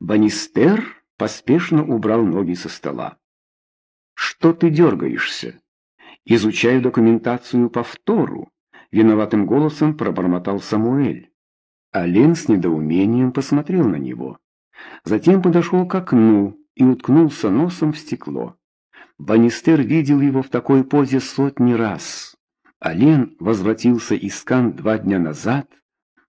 Банистер поспешно убрал ноги со стола. «Что ты дергаешься?» «Изучаю документацию по втору», — виноватым голосом пробормотал Самуэль. Ален с недоумением посмотрел на него. Затем подошел к окну и уткнулся носом в стекло. Банистер видел его в такой позе сотни раз. Ален возвратился из Кан два дня назад,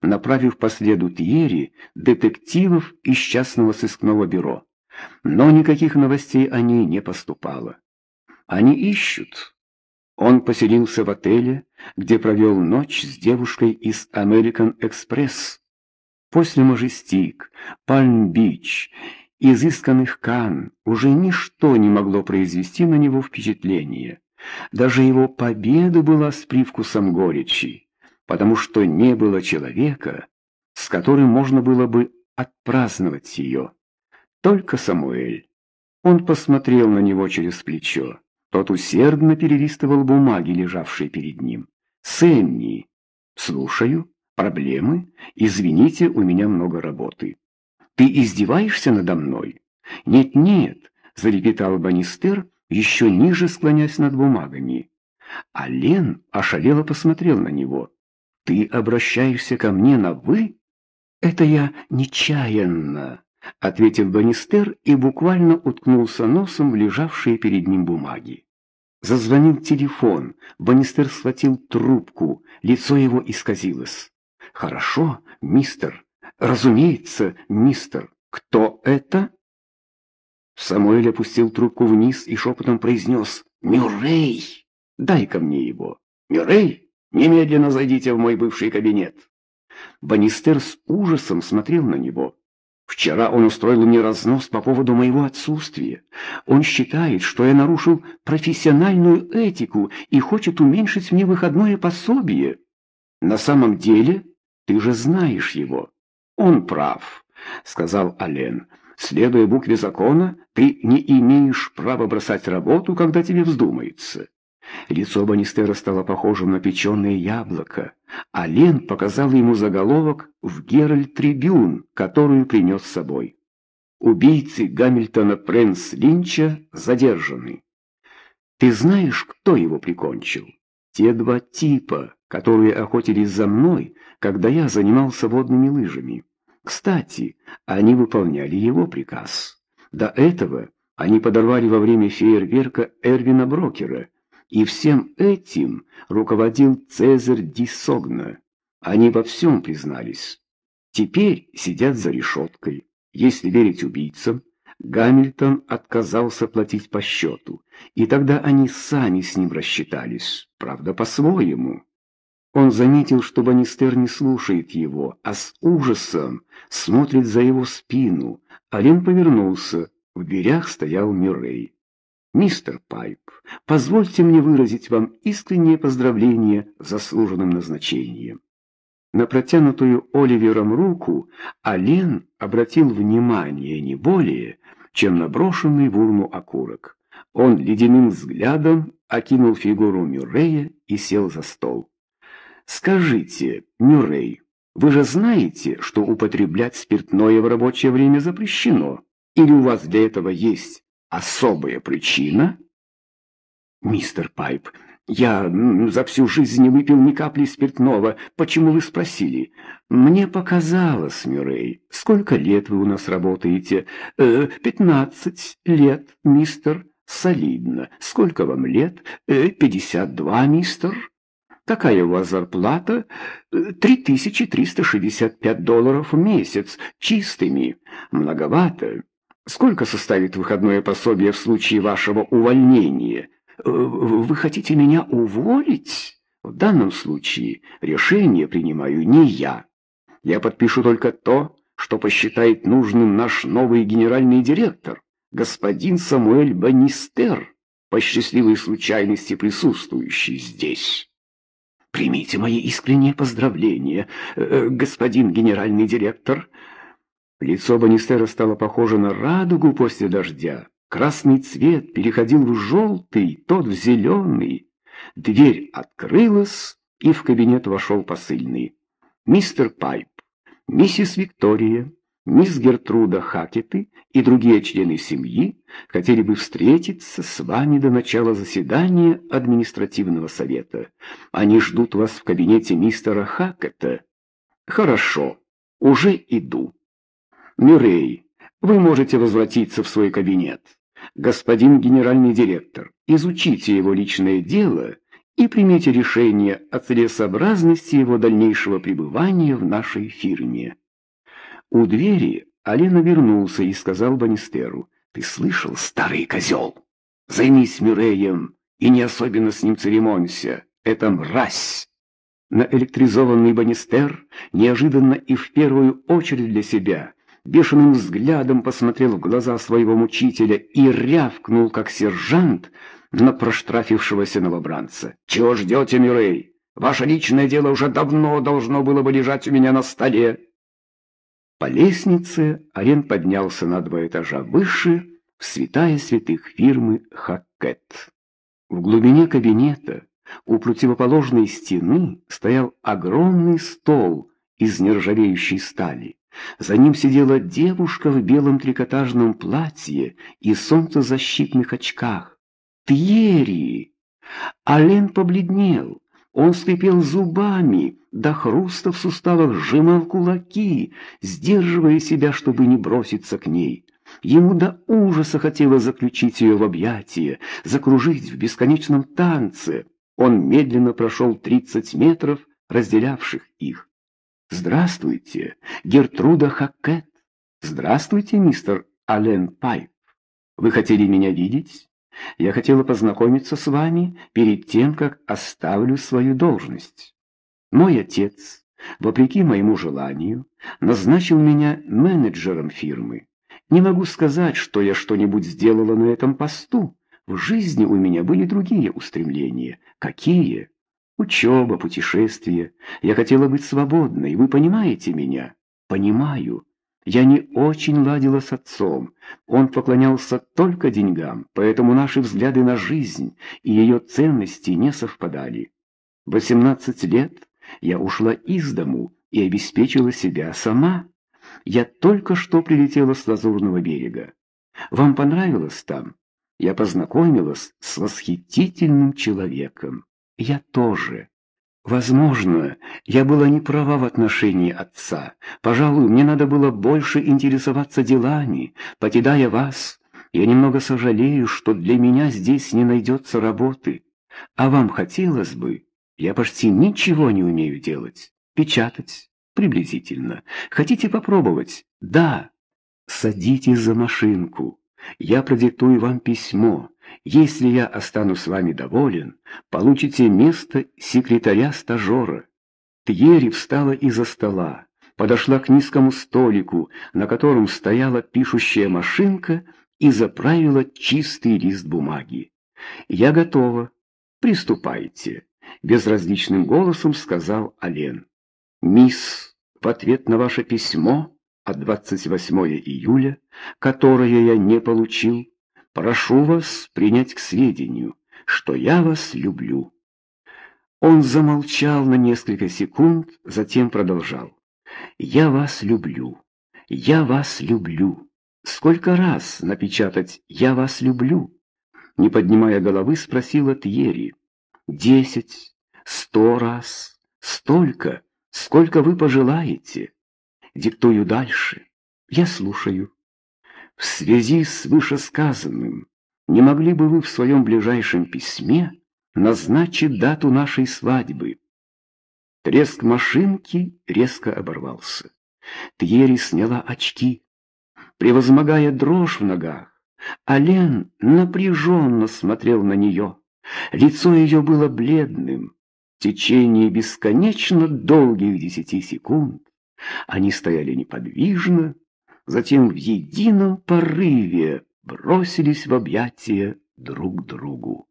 направив по следу Тьерри детективов из частного сыскного бюро. Но никаких новостей о ней не поступало. Они ищут. Он поселился в отеле, где провел ночь с девушкой из American Express. После Мажестик, Пальм-Бич, изысканных Кан уже ничто не могло произвести на него впечатление. Даже его победа была с привкусом горечи, потому что не было человека, с которым можно было бы отпраздновать ее. Только Самуэль. Он посмотрел на него через плечо. Тот усердно перелистывал бумаги, лежавшие перед ним. «Сэмми, слушаю. Проблемы? Извините, у меня много работы». «Ты издеваешься надо мной?» «Нет-нет», — залепетал Банистер, еще ниже склонясь над бумагами. А Лен ошалело посмотрел на него. «Ты обращаешься ко мне на «вы»?» «Это я нечаянно», — ответил Банистер и буквально уткнулся носом в лежавшие перед ним бумаги. Зазвонил телефон, Банистер схватил трубку, лицо его исказилось. «Хорошо, мистер. Разумеется, мистер. Кто это?» Самуэль опустил трубку вниз и шепотом произнес «Мюррей! Дай-ка мне его! Мюррей, немедленно зайдите в мой бывший кабинет!» Банистер с ужасом смотрел на него. Вчера он устроил мне разнос по поводу моего отсутствия. Он считает, что я нарушил профессиональную этику и хочет уменьшить мне выходное пособие. На самом деле, ты же знаешь его. Он прав, сказал Ален. Следуя букве закона, ты не имеешь права бросать работу, когда тебе вздумается. Лицо Банистера стало похожим на печеное яблоко, а Лен показал ему заголовок в «Геральт Трибюн», которую принес с собой. Убийцы Гамильтона Прэнс Линча задержаны. Ты знаешь, кто его прикончил? Те два типа, которые охотились за мной, когда я занимался водными лыжами. Кстати, они выполняли его приказ. До этого они подорвали во время фейерверка Эрвина Брокера, и всем этим руководил Цезарь Дисогна. Они во всем признались. Теперь сидят за решеткой. Если верить убийцам, Гамильтон отказался платить по счету, и тогда они сами с ним рассчитались, правда, по-своему. Он заметил, что Банистер не слушает его, а с ужасом смотрит за его спину. Ален повернулся. В дверях стоял Мюррей. «Мистер Пайп, позвольте мне выразить вам искреннее поздравление с заслуженным назначением». На протянутую Оливером руку Ален обратил внимание не более, чем на брошенный в урну окурок. Он ледяным взглядом окинул фигуру Мюррея и сел за стол. «Скажите, Мюррей, вы же знаете, что употреблять спиртное в рабочее время запрещено? Или у вас для этого есть особая причина?» «Мистер Пайп, я за всю жизнь не выпил ни капли спиртного. Почему вы спросили?» «Мне показалось, Мюррей. Сколько лет вы у нас работаете?» э, «Пятнадцать лет, мистер. Солидно. Сколько вам лет?» э, «Пятьдесят два, мистер». Какая у вас зарплата? 3365 долларов в месяц, чистыми. Многовато. Сколько составит выходное пособие в случае вашего увольнения? Э, вы хотите меня уволить? В данном случае решение принимаю не я. Я подпишу только то, что посчитает нужным наш новый генеральный директор, господин Самуэль Банистер, по счастливой случайности присутствующий здесь. Примите мои искренние поздравления, э, господин генеральный директор. Лицо Банистера стало похоже на радугу после дождя. Красный цвет переходил в желтый, тот в зеленый. Дверь открылась, и в кабинет вошел посыльный. «Мистер Пайп, миссис Виктория, мисс Гертруда Хакеты и другие члены семьи хотели бы встретиться с вами до начала заседания административного совета. Они ждут вас в кабинете мистера Хакета. Хорошо, уже иду. Мюррей, вы можете возвратиться в свой кабинет. Господин генеральный директор, изучите его личное дело и примите решение о целесообразности его дальнейшего пребывания в нашей фирме. У двери Алена вернулся и сказал Банистеру, «Ты слышал, старый козел? Займись Мюреем и не особенно с ним церемонься. Это мразь!» Наэлектризованный Банистер неожиданно и в первую очередь для себя бешеным взглядом посмотрел в глаза своего мучителя и рявкнул, как сержант, на проштрафившегося новобранца. «Чего ждете, Мюррей? Ваше личное дело уже давно должно было бы лежать у меня на столе». По лестнице Арен поднялся на два этажа выше, в святая святых фирмы Хаккет. В глубине кабинета у противоположной стены стоял огромный стол из нержавеющей стали. За ним сидела девушка в белом трикотажном платье и солнцезащитных очках. Тьерри! Ален побледнел. Он скрипел зубами, до хруста в суставах сжимал кулаки, сдерживая себя, чтобы не броситься к ней. Ему до ужаса хотелось заключить ее в объятия, закружить в бесконечном танце. Он медленно прошел тридцать метров, разделявших их. «Здравствуйте, Гертруда Хаккет! Здравствуйте, мистер Ален Пайп! Вы хотели меня видеть?» Я хотела познакомиться с вами перед тем, как оставлю свою должность. Мой отец, вопреки моему желанию, назначил меня менеджером фирмы. Не могу сказать, что я что-нибудь сделала на этом посту. В жизни у меня были другие устремления. Какие? Учеба, путешествия. Я хотела быть свободной, вы понимаете меня? Понимаю. Я не очень ладила с отцом. Он поклонялся только деньгам, поэтому наши взгляды на жизнь и ее ценности не совпадали. В 18 лет я ушла из дому и обеспечила себя сама. Я только что прилетела с Лазурного берега. Вам понравилось там? Я познакомилась с восхитительным человеком. Я тоже. Возможно, я была не права в отношении отца. Пожалуй, мне надо было больше интересоваться делами. Покидая вас, я немного сожалею, что для меня здесь не найдется работы. А вам хотелось бы? Я почти ничего не умею делать. Печатать? Приблизительно. Хотите попробовать? Да. Садитесь за машинку. Я продиктую вам письмо. Если я останусь с вами доволен, получите место секретаря-стажера. Тьерри встала из-за стола, подошла к низкому столику, на котором стояла пишущая машинка, и заправила чистый лист бумаги. «Я готова. Приступайте», — безразличным голосом сказал Ален. «Мисс, в ответ на ваше письмо от 28 июля, которое я не получил, прошу вас принять к сведению, что я вас люблю». Он замолчал на несколько секунд, затем продолжал. «Я вас люблю, я вас люблю. Сколько раз напечатать «я вас люблю»?» Не поднимая головы, спросила Тьерри. «Десять, сто раз, столько, сколько вы пожелаете. Диктую дальше. Я слушаю». В связи с вышесказанным, не могли бы вы в своем ближайшем письме назначить дату нашей свадьбы? Треск машинки резко оборвался. Тьерри сняла очки. Превозмогая дрожь в ногах, Ален напряженно смотрел на нее. Лицо ее было бледным. В течение бесконечно долгих десяти секунд они стояли неподвижно, затем в едином порыве бросились в объятия друг другу.